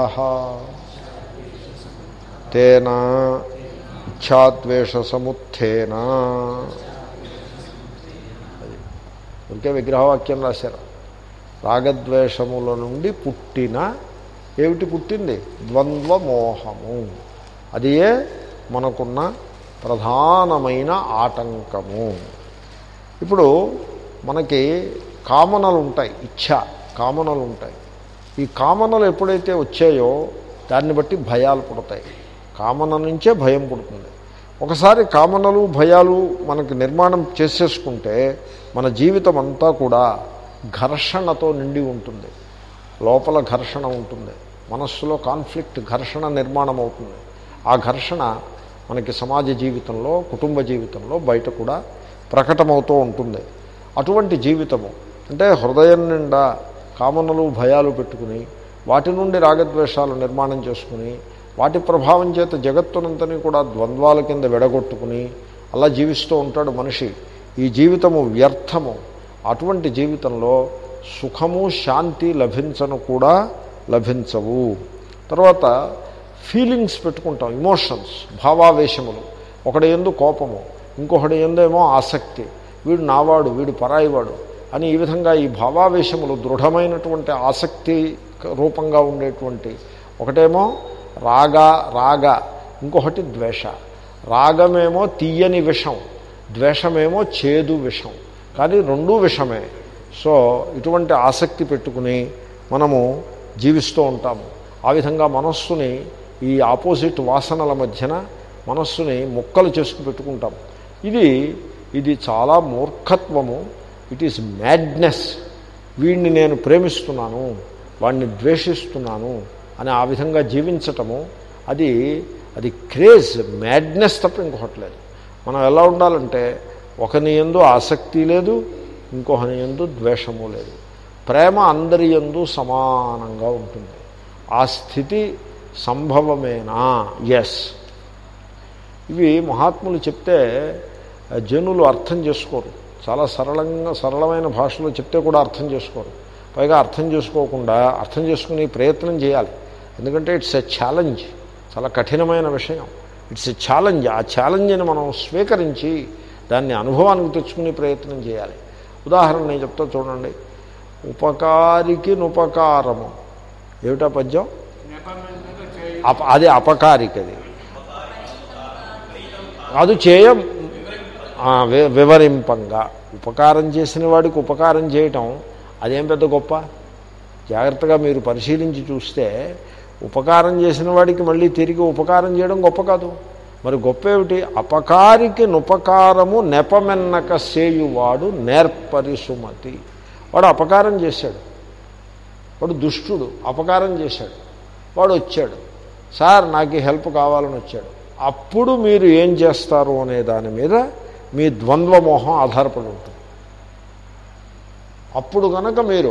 తేన ఇచ్ఛాద్వేష సముత్థేన. ఇంకే విగ్రహవాక్యం రాశారు. రాగద్వేషముల నుండి పుట్టిన ఏమిటి పుట్టింది? ద్వంద్వమోహము. అదియే మనకున్న ప్రధానమైన ఆటంకము. ఇప్పుడు మనకి కామనలు ఉంటాయి ఇచ్ఛ కామనలు ఉంటాయి ఈ కామనలు ఎప్పుడైతే వచ్చాయో దాన్ని బట్టి భయాలు పుడతాయి. కామన నుంచే భయం పుడుతుంది. ఒకసారి కామనలు భయాలు మనకి నిర్మాణం చేసేసుకుంటే మన జీవితం అంతా కూడా ఘర్షణతో నిండి ఉంటుంది. లోపల ఘర్షణ ఉంటుంది. మనస్సులో కాన్ఫ్లిక్ట్ ఘర్షణ నిర్మాణం అవుతుంది. ఆ ఘర్షణ మనకి సమాజ జీవితంలో కుటుంబ జీవితంలో బయట కూడా ప్రకటమవుతూ ఉంటుంది. అటువంటి జీవితము అంటే హృదయం నిండా కామనలు భయాలు పెట్టుకుని వాటి నుండి రాగద్వేషాలు నిర్మాణం చేసుకుని వాటి ప్రభావం చేత జగత్తునంతని కూడా ద్వంద్వాల కింద విడగొట్టుకుని అలా జీవిస్తూ ఉంటాడు మనిషి. ఈ జీవితము వ్యర్థము. అటువంటి జీవితంలో సుఖము శాంతి లభించను కూడా లభించవు. తర్వాత ఫీలింగ్స్ పెట్టుకుంటాం ఇమోషన్స్ భావావేశములు. ఒకటి ఎందు కోపము ఇంకొకటి ఎందేమో ఆసక్తి. వీడు నావాడు వీడు పరాయివాడు అని ఈ విధంగా ఈ భావావేశములు దృఢమైనటువంటి ఆసక్తి రూపంగా ఉండేటువంటి. ఒకటేమో రాగ రాగ. ఇంకొకటి ద్వేష. రాగమేమో తీయని విషం ద్వేషమేమో చేదు విషం. కానీ రెండూ విషమే. సో ఇటువంటి ఆసక్తి పెట్టుకుని మనము జీవిస్తూ ఉంటాము. ఆ విధంగా మనస్సుని ఈ ఆపోజిట్ వాసనల మధ్యన మనస్సుని ముక్కలు చేసుకు పెట్టుకుంటాం. ఇది ఇది చాలా మూర్ఖత్వము. ఇట్ ఈస్ మ్యాడ్నెస్ వీడిని నేను ప్రేమిస్తున్నాను. వాడిని ద్వేషిస్తున్నాను. అని ఆ విధంగా జీవించటము అది అది క్రేజ్ మ్యాడ్నెస్ తప్ప ఇంకొకట్లేదు మనం ఎలా ఉండాలంటే ఒకని ఎందు ఆసక్తి లేదు ఇంకొకని ఎందు ద్వేషము లేదు. ప్రేమ అందరి ఎందు సమానంగా ఉంటుంది. ఆ స్థితి సంభవమేనా? ఎస్ ఇవి మహాత్ములు చెప్తే జనులు అర్థం చేసుకోరు. చాలా సరళంగా సరళమైన భాషలో చెప్తే కూడా అర్థం చేసుకోరు. పైగా అర్థం చేసుకోకుండా అర్థం చేసుకునే ప్రయత్నం చేయాలి. ఎందుకంటే ఇట్స్ ఎ ఛాలెంజ్. చాలా కఠినమైన విషయం. It's a challenge. ఆ ఛాలెంజ్ని మనం స్వీకరించి దాన్ని అనుభవానికి తెచ్చుకునే ప్రయత్నం చేయాలి. ఉదాహరణ నేను చెప్తా చూడండి. ఉపకారికి నుపకారము. ఏమిటా పద్యం? అప అది అపకారికది అది. చేయం. వివరింపంగా. ఉపకారం చేసిన వాడికి ఉపకారం చేయటం అదేం పెద్ద గొప్ప? జాగ్రత్తగా మీరు పరిశీలించి చూస్తే ఉపకారం చేసిన వాడికి మళ్ళీ తిరిగి ఉపకారం చేయడం గొప్ప కాదు. మరి గొప్ప ఏమిటి అపకారికి నుపకారము నెపమెన్నక సేయువాడు నేర్పరి సుమతి వాడు అపకారం చేశాడు. వాడు దుష్టుడు అపకారం చేశాడు. వాడు వచ్చాడు. సార్ నాకు హెల్ప్ కావాలని వచ్చాడు. అప్పుడు మీరు ఏం చేస్తారు అనే దాని మీద మీ ద్వంద్వమోహం ఆధారపడి ఉంటుంది. అప్పుడు కనుక మీరు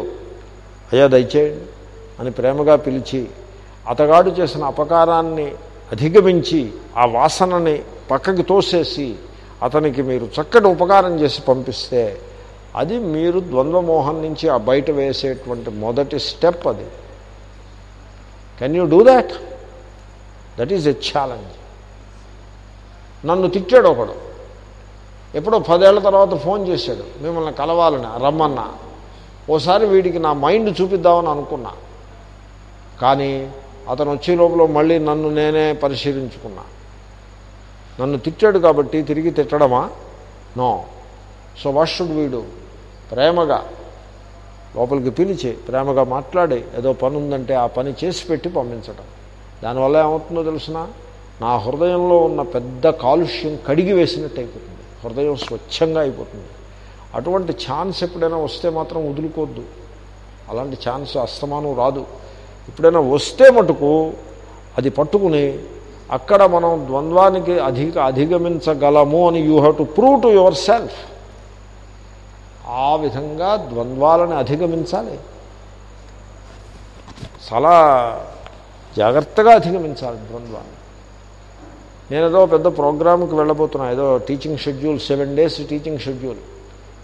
అయ్యా దయచేయండి అని ప్రేమగా పిలిచి అతగాడు చేసిన అపకారాన్ని అధిగమించి ఆ వాసనని పక్కకి తోసేసి అతనికి మీరు చక్కటి ఉపకారం చేసి పంపిస్తే అది మీరు ద్వంద్వమోహం నుంచి ఆ బయట వేసేటువంటి మొదటి స్టెప్ అది. Can you do that that is a challenge నన్ను తిట్టాడు ఒకడు. ఎప్పుడో పదేళ్ళ తర్వాత ఫోన్ చేశాడు. మిమ్మల్ని కలవాలని రమ్మన్నా. ఓసారి వీడికి నా మైండ్ చూపిద్దామని అనుకున్నా. కానీ అతను వచ్చే లోపల మళ్ళీ నన్ను నేనే పరిశీలించుకున్నా. నన్ను తిట్టాడు కాబట్టి తిరిగి తిట్టడమా? నో. సో వాట్ వీడు ప్రేమగా లోపలికి పిలిచి ప్రేమగా మాట్లాడి ఏదో పని ఉందంటే ఆ పని చేసి పెట్టి పంపించడం దానివల్ల ఏమవుతుందో తెలిసిన? నా హృదయంలో ఉన్న పెద్ద కాలుష్యం కడిగి వేసినట్టు అయిపోతుంది. హృదయం స్వచ్ఛంగా అయిపోతుంది. అటువంటి ఛాన్స్ ఎప్పుడైనా వస్తే మాత్రం వదులుకోవద్దు. అలాంటి ఛాన్స్ అస్తమానం రాదు. ఎప్పుడైనా వస్తే మటుకు అది పట్టుకుని అక్కడ మనం ద్వంద్వానికి అధిక అధిగమించగలము అని you have to prove to yourself ఆ విధంగా ద్వంద్వాలను అధిగమించాలి. చాలా జాగ్రత్తగా అధిగమించాలి ద్వంద్వాన్ని. నేను ఏదో పెద్ద ప్రోగ్రామ్కి వెళ్ళబోతున్నా ఏదో teaching schedule seven days teaching schedule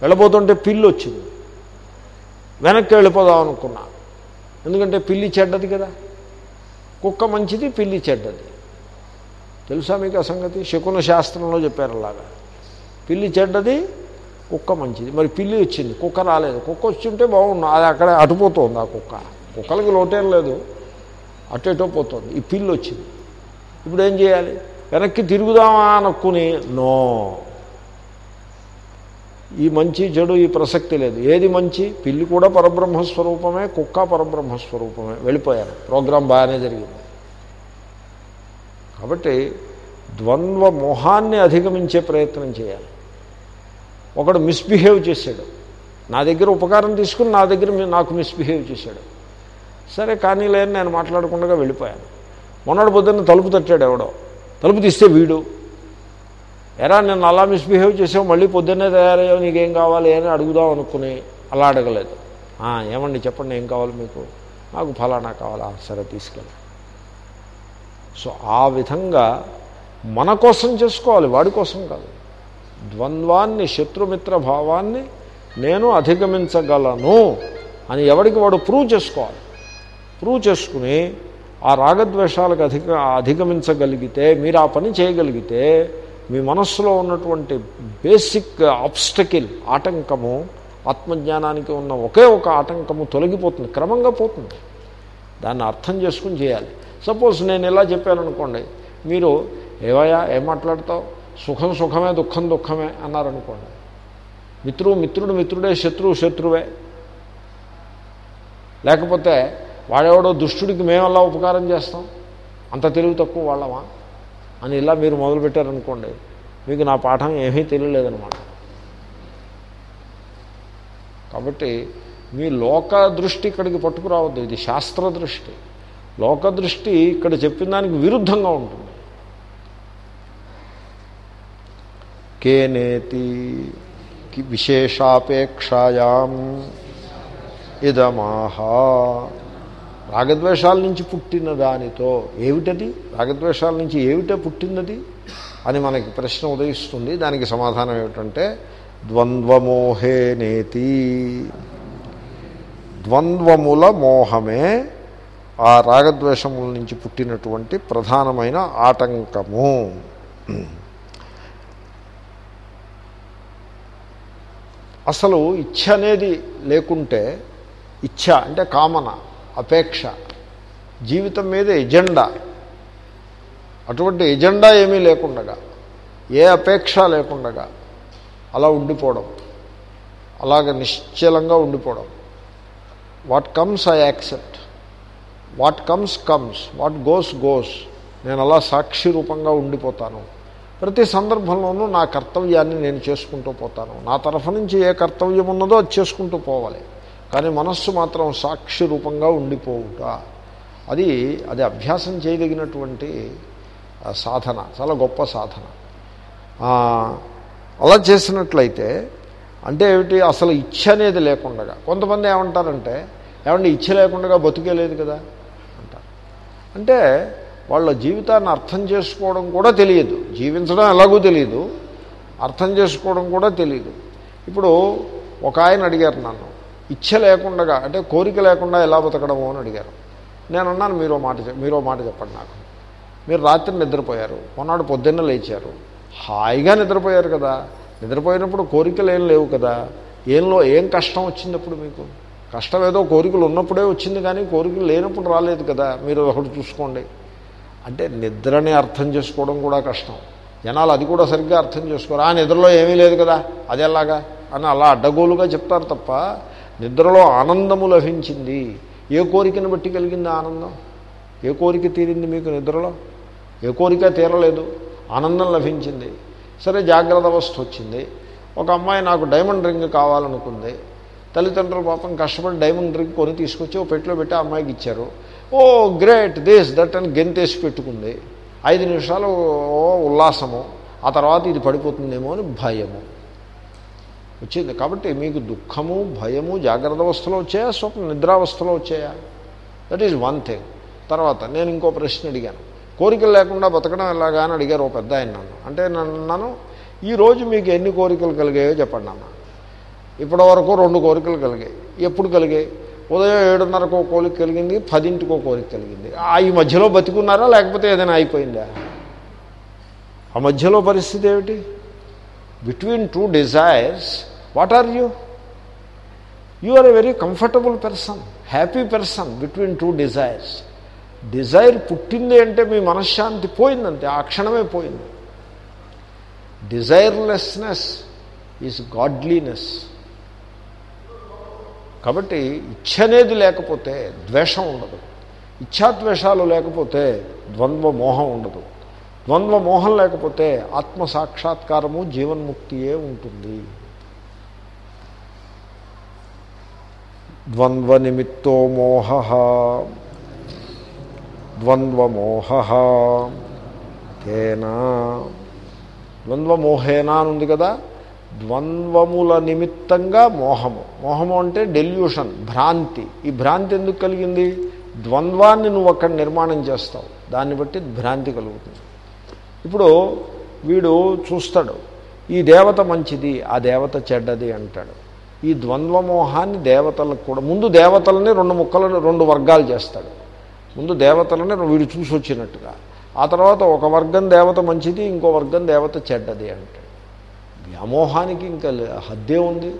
వెళ్ళబోతుంటే పిల్లు వచ్చింది. వెనక్కి వెళ్ళిపోదాం అనుకున్నా. ఎందుకంటే పిల్లి చెడ్డది కదా. కుక్క మంచిది పిల్లి చెడ్డది. తెలుసా మీకు ఆ సంగతి? శకున శాస్త్రంలో చెప్పారు అలాగా. పిల్లి చెడ్డది కుక్క మంచిది. మరి పిల్లి వచ్చింది కుక్క రాలేదు. కుక్క వచ్చి ఉంటే బాగుండు. అది అక్కడ అటుపోతుంది ఆ కుక్క. కుక్కలకి లోటేం లేదు. అటు ఇటో పోతుంది. ఈ పిల్లి వచ్చింది. ఇప్పుడు ఏం చేయాలి? వెనక్కి తిరుగుదామా అనుకుని నో. ఈ మంచి చెడు ఈ ప్రసక్తి లేదు. ఏది మంచి? పిల్లి కూడా పరబ్రహ్మస్వరూపమే కుక్క పరబ్రహ్మస్వరూపమే. వెళ్ళిపోయాను ప్రోగ్రాం బాగానే జరిగింది. కాబట్టి ద్వంద్వ మోహాన్ని అధిగమించే ప్రయత్నం చేయాలి. ఒకడు మిస్బిహేవ్ చేశాడు. నా దగ్గర ఉపకారం తీసుకుని నా దగ్గర నాకు మిస్బిహేవ్ చేశాడు. సరే కానీ లేని నేను మాట్లాడకుండా వెళ్ళిపోయాను. మొన్నటి పొద్దున్న తలుపు తట్టాడు ఎవడో. తలుపు తీస్తే వీడు. ఎరా నేను అలా మిస్బిహేవ్ చేసావు మళ్ళీ పొద్దున్నే తయారయ్యావు నీకేం కావాలి అని అడుగుదాం అనుకుని అలా అడగలేదు. ఏమండి చెప్పండి ఏం కావాలి మీకు? నాకు ఫలానా కావాలా? సరే తీసుకెళ్ళి. సో ఆ విధంగా మన కోసం చేసుకోవాలి వాడి కోసం కాదు. ద్వంద్వాన్ని శత్రుమిత్ర భావాన్ని నేను అధిగమించగలను అని ఎవడికి వాడు ప్రూవ్ చేసుకోవాలి. ప్రూవ్ చేసుకుని ఆ రాగద్వేషాలకు అధిక అధిగమించగలిగితే మీరు ఆ పని చేయగలిగితే మీ మనస్సులో ఉన్నటువంటి బేసిక్ ఆబ్స్టకిల్ ఆటంకము ఆత్మజ్ఞానానికి ఉన్న ఒకే ఒక ఆటంకము తొలగిపోతుంది క్రమంగా పోతుంది. దాన్ని అర్థం చేసుకుని చేయాలి. సపోజ్ నేను ఇలా చెప్పాననుకోండి మీరు ఏవయా ఏం మాట్లాడతావు? సుఖం సుఖమే దుఃఖం దుఃఖమే అన్నారనుకోండి. మిత్రుడు మిత్రుడు మిత్రుడే శత్రువు శత్రువే. లేకపోతే వాడెవడో దుష్టుడికి మేమెలా ఉపకారం చేస్తాం? అంత తెలివి తక్కువ వాళ్ళమా? అని ఇలా మీరు మొదలుపెట్టారనుకోండి మీకు నా పాఠం ఏమీ తెలియలేదనమాట కాబట్టి మీ లోక దృష్టి ఇక్కడికి పట్టుకురావద్దు ఇది శాస్త్ర దృష్టి. లోక దృష్టి ఇక్కడ చెప్పిన దానికి విరుద్ధంగా ఉంటుంది. కేనేతి విశేషాపేక్షాయాం ఇదమాహా. రాగద్వేషాల నుంచి పుట్టిన దానితో ఏమిటది? రాగద్వేషాల నుంచి ఏమిటో పుట్టినది అని మనకి ప్రశ్న ఉదయిస్తుంది. దానికి సమాధానం ఏమిటంటే ద్వంద్వమోహే నేతి. ద్వంద్వముల మోహమే ఆ రాగద్వేషముల నుంచి పుట్టినటువంటి ప్రధానమైన ఆటంకము. అసలు ఇచ్ఛ అనేది లేకుంటే ఇచ్ఛ అంటే కామన. అపేక్ష. జీవితం మీద ఎజెండా. అటువంటి ఎజెండా ఏమీ లేకుండగా ఏ అపేక్ష లేకుండగా అలా ఉండిపోవడం. అలాగ నిశ్చలంగా ఉండిపోవడం. What comes I accept what comes comes what goes goes నేను అలా సాక్షి రూపంగా ఉండిపోతాను. ప్రతి సందర్భంలోనూ నా కర్తవ్యాన్ని నేను చేసుకుంటూ పోతాను. నా తరఫు నుంచి ఏ కర్తవ్యం ఉన్నదో అది చేసుకుంటూ పోవాలి. కానీ మనస్సు మాత్రం సాక్షి రూపంగా ఉండిపోవుట. అది అది అభ్యాసం చేయదగినటువంటి సాధన చాలా గొప్ప సాధన. అలా చేసినట్లయితే అంటే ఏమిటి అసలు ఇచ్చ అనేది లేకుండా కొంతమంది ఏమంటారంటే ఏమంటే ఇచ్చ లేకుండా బతికేలేదు కదా? అంటారు. అంటే వాళ్ళ జీవితాన్ని అర్థం చేసుకోవడం కూడా తెలియదు. జీవించడం ఎలాగూ తెలియదు. అర్థం చేసుకోవడం కూడా తెలియదు. ఇప్పుడు ఒక ఆయన అడిగారు నన్ను ఇచ్చ లేకుండా అంటే కోరిక లేకుండా ఎలా బతకడము అని అడిగారు. నేను అన్నాను మీరో మాట చెప్- మీరో మాట చెప్పండి నాకు. మీరు రాత్రి నిద్రపోయారు. మొన్నటి పొద్దున్న లేచారు. హాయిగా నిద్రపోయారు కదా. నిద్రపోయినప్పుడు కోరికలు ఏం లేవు కదా. ఏంలో ఏం కష్టం వచ్చిందప్పుడు మీకు? కష్టం ఏదో కోరికలు ఉన్నప్పుడే వచ్చింది కానీ కోరికలు లేనప్పుడు రాలేదు కదా. మీరు ఒకటి చూసుకోండి. అంటే నిద్రని అర్థం చేసుకోవడం కూడా కష్టం. జనాలు అది కూడా సరిగ్గా అర్థం చేసుకోరు. ఆ నిద్రలో ఏమీ లేదు కదా. అది ఎలాగా? అని అలా అడ్డగోలుగా చెప్తారు తప్ప నిద్రలో ఆనందము లభించింది. ఏ కోరికను బట్టి కలిగింది ఆనందం? ఏ కోరిక తీరింది మీకు నిద్రలో? ఏ కోరిక తీరలేదు. ఆనందం లభించింది. సరే జాగ్రత్త అవస్థ వచ్చింది. ఒక అమ్మాయి నాకు డైమండ్ రింగ్ కావాలనుకుంది. తల్లిదండ్రులు పాపం కష్టపడి డైమండ్ రింగ్ కొని తీసుకొచ్చి ఓ పెట్టిలో పెట్టి ఆ అమ్మాయికి ఇచ్చారు. ఓ గ్రేట్ దేస్ దట్ అని గెంతేసి పెట్టుకుంది. ఐదు నిమిషాలు ఓ ఉల్లాసము. ఆ తర్వాత ఇది పడిపోతుందేమో అని భయము. వచ్చింది. కాబట్టి మీకు దుఃఖము భయము జాగ్రత్త అవస్థలో వచ్చాయా స్వప్న నిద్రావస్థలో వచ్చాయా? దట్ ఈజ్ వన్ థింగ్ తర్వాత నేను ఇంకో ప్రశ్న అడిగాను. కోరికలు లేకుండా బతకడం ఎలాగా అని అడిగారు ఓ పెద్ద ఆయన నన్ను. అంటే నన్ను అన్నాను ఈరోజు మీకు ఎన్ని కోరికలు కలిగాయో చెప్పండి అన్న ఇప్పటి వరకు రెండు కోరికలు కలిగాయి. ఎప్పుడు కలిగాయి? ఉదయం ఏడున్నరకు కోరిక కలిగింది పదింటికో కోరిక కలిగింది. ఆ ఈ మధ్యలో బతికున్నారా లేకపోతే ఏదైనా అయిపోయిందా? ఆ మధ్యలో పరిస్థితి ఏమిటి? Between two desires what are you you are a very comfortable person happy person between two desires desire పుట్టింది అంటే మీ మనశ్శాంతి పోయిందంతే ఆ క్షణమే పోయింది. డిజైర్లెస్నెస్ ఈజ్ గాడ్లీనెస్ కాబట్టి ఇచ్చ అనేది లేకపోతే ద్వేషం ఉండదు. ఇచ్ఛాద్వేషాలు లేకపోతే ద్వంద్వ మోహం ఉండదు. ద్వంద్వ మోహం లేకపోతే ఆత్మ సాక్షాత్కారము జీవన్ముక్తియే ఉంటుంది. ద్వంద్వ నిమిత్తో మోహ. ద్వంద్వమోహ. తేనా. ద్వంద్వమోహేనా అని ఉంది కదా? ద్వంద్వముల నిమిత్తంగా మోహము. మోహము అంటే డెల్యూషన్ భ్రాంతి. ఈ భ్రాంతి ఎందుకు కలిగింది? ద్వంద్వాన్ని నువ్వు అక్కడ నిర్మాణం చేస్తావు. దాన్ని బట్టి భ్రాంతి కలుగుతుంది. ఇప్పుడు వీడు చూస్తాడు ఈ దేవత మంచిది ఆ దేవత చెడ్డది అంటాడు. ఈ ద్వంద్వమోహాన్ని దేవతలకు కూడా ముందు దేవతలని రెండు ముక్కలను రెండు వర్గాలు చేస్తాడు. ముందు దేవతలని వీడు చూసి వచ్చినట్టుగా. ఆ తర్వాత ఒక వర్గం దేవత మంచిది ఇంకో వర్గం దేవత చెడ్డది అంటాడు. వ్యామోహానికి ఇంకా లే- హద్దే ఉంది.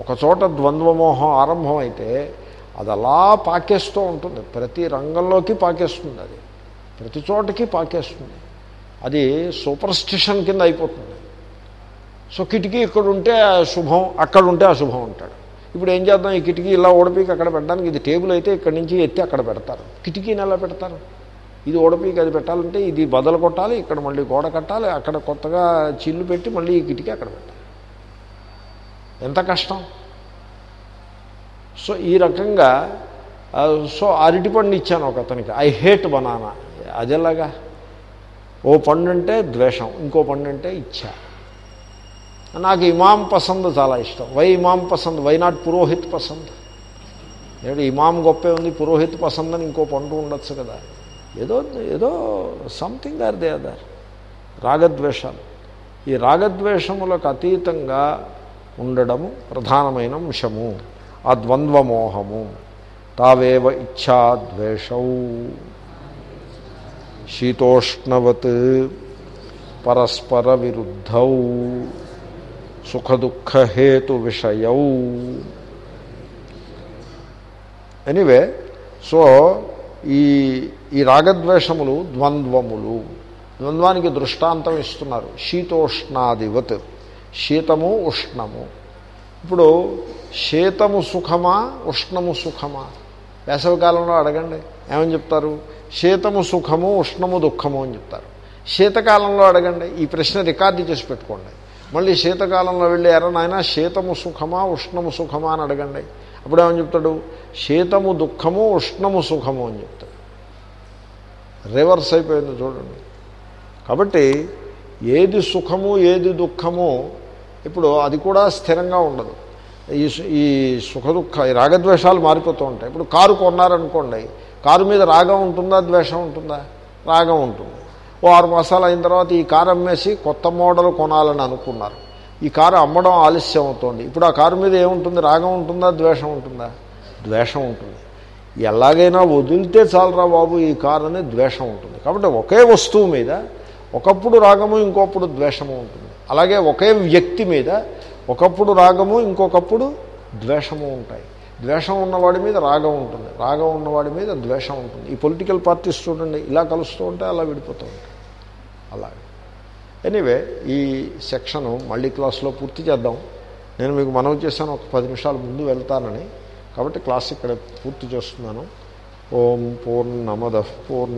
ఒకచోట ద్వంద్వమోహం ఆరంభమైతే అది అలా పాకేస్తూ ఉంటుంది. ప్రతి రంగంలోకి పాకేస్తుంది అది. ప్రతి చోటకి పాకేస్తుంది. అది సూపర్స్టిషన్ కింద అయిపోతుంది. సో కిటికీ ఇక్కడ ఉంటే శుభం అక్కడ ఉంటే అశుభం ఉంటాడు ఇప్పుడు ఏం చేద్దాం? ఈ కిటికీ ఇలా ఓడిపీకి అక్కడ పెట్టడానికి ఇది టేబుల్ అయితే ఇక్కడ నుంచి ఎత్తి అక్కడ పెడతారు. కిటికీని ఎలా పెడతారు? ఇది ఓడపీకి అది పెట్టాలంటే ఇది బదలు కొట్టాలి ఇక్కడ మళ్ళీ గోడ కట్టాలి అక్కడ కొత్తగా చిల్లు పెట్టి మళ్ళీ ఈ కిటికీ అక్కడ పెట్టాలి. ఎంత కష్టం? సో ఈ రకంగా సో అరటిపండు ఇచ్చాను ఒక అతనికి. I hate banana. అదేలాగా ఓ పండు అంటే ద్వేషం ఇంకో పండు అంటే ఇచ్ఛ నాకు ఇమాం పసంద్ చాలా ఇష్టం. వై ఇమాం పసంద్? వై నాట్ పురోహిత్ పసంద్? ఏమిటి ఇమాం గొప్పే ఉంది పురోహిత్ పసంద్ అని ఇంకో పండు ఉండొచ్చు కదా. ఏదో ఏదో సంథింగ్ ఆర్ దే అదర్ రాగద్వేషాలు. ఈ రాగద్వేషములకు అతీతంగా ఉండడము ప్రధానమైన అంశము. ఆ ద్వంద్వమోహము. తావేవ ఇచ్ఛాద్వేషౌ శీతోష్ణవత్ పరస్పర విరుద్ధౌ సుఖదుఃఖహేతు విషయౌ ఎనివే సో ఈ ఈ రాగద్వేషములు ద్వంద్వములు. ద్వంద్వానికి దృష్టాంతం ఇస్తున్నారు. శీతోష్ణాదివత్. శీతము ఉష్ణము. ఇప్పుడు శీతము సుఖమా ఉష్ణము సుఖమా? వేసవికాలంలో అడగండి. ఏమని చెప్తారు? శీతము సుఖము ఉష్ణము దుఃఖము అని చెప్తారు. శీతకాలంలో అడగండి. ఈ ప్రశ్న రికార్డు చేసి పెట్టుకోండి. మళ్ళీ శీతకాలంలో వెళ్ళి ఎర్ర నాయన శీతము సుఖమా ఉష్ణము సుఖమా? అని అడగండి. అప్పుడు ఏమని చెప్తాడు? శీతము దుఃఖము ఉష్ణము సుఖము అని చెప్తాడు. రివర్స్ అయిపోయింది చూడండి. కాబట్టి ఏది సుఖము ఏది దుఃఖము ఇప్పుడు అది కూడా స్థిరంగా ఉండదు. ఈ ఈ సుఖ ఈ రాగద్వేషాలు మారిపోతూ ఉంటాయి. ఇప్పుడు కారు కొన్నారనుకోండి కారు మీద రాగం ఉంటుందా ద్వేషం ఉంటుందా? రాగం ఉంటుంది. ఓ ఆరు మాసాలు అయిన తర్వాత ఈ కారు అమ్మేసి కొత్త మోడల్ కొనాలని అనుకున్నారు. ఈ కారు అమ్మడం ఆలస్యం అవుతుంది. ఇప్పుడు ఆ కారు మీద ఏముంటుంది? రాగం ఉంటుందా ద్వేషం ఉంటుందా? ద్వేషం ఉంటుంది. ఎలాగైనా వదిలితే చాలరా బాబు ఈ కారు అనే ద్వేషం ఉంటుంది. కాబట్టి ఒకే వస్తువు మీద ఒకప్పుడు రాగము ఇంకొప్పుడు ద్వేషము ఉంటుంది. అలాగే ఒకే వ్యక్తి మీద ఒకప్పుడు రాగము ఇంకొకప్పుడు ద్వేషము ఉంటాయి. ద్వేషం ఉన్నవాడి మీద రాగం ఉంటుంది. రాగం ఉన్నవాడి మీద ద్వేషం ఉంటుంది. ఈ పొలిటికల్ పార్టీస్ చూడండి ఇలా కలుస్తూ ఉంటే అలా విడిపోతూ ఉంటాయి. అలాగే. ఎనీవే ఈ సెక్షను మళ్ళీ క్లాస్లో పూర్తి చేద్దాం. నేను మీకు మనవి చేశాను ఒక పది నిమిషాల ముందు వెళ్తానని. కాబట్టి క్లాస్ ఇక్కడ పూర్తి చేస్తున్నాను. ఓం పూర్ణమద పూర్ణ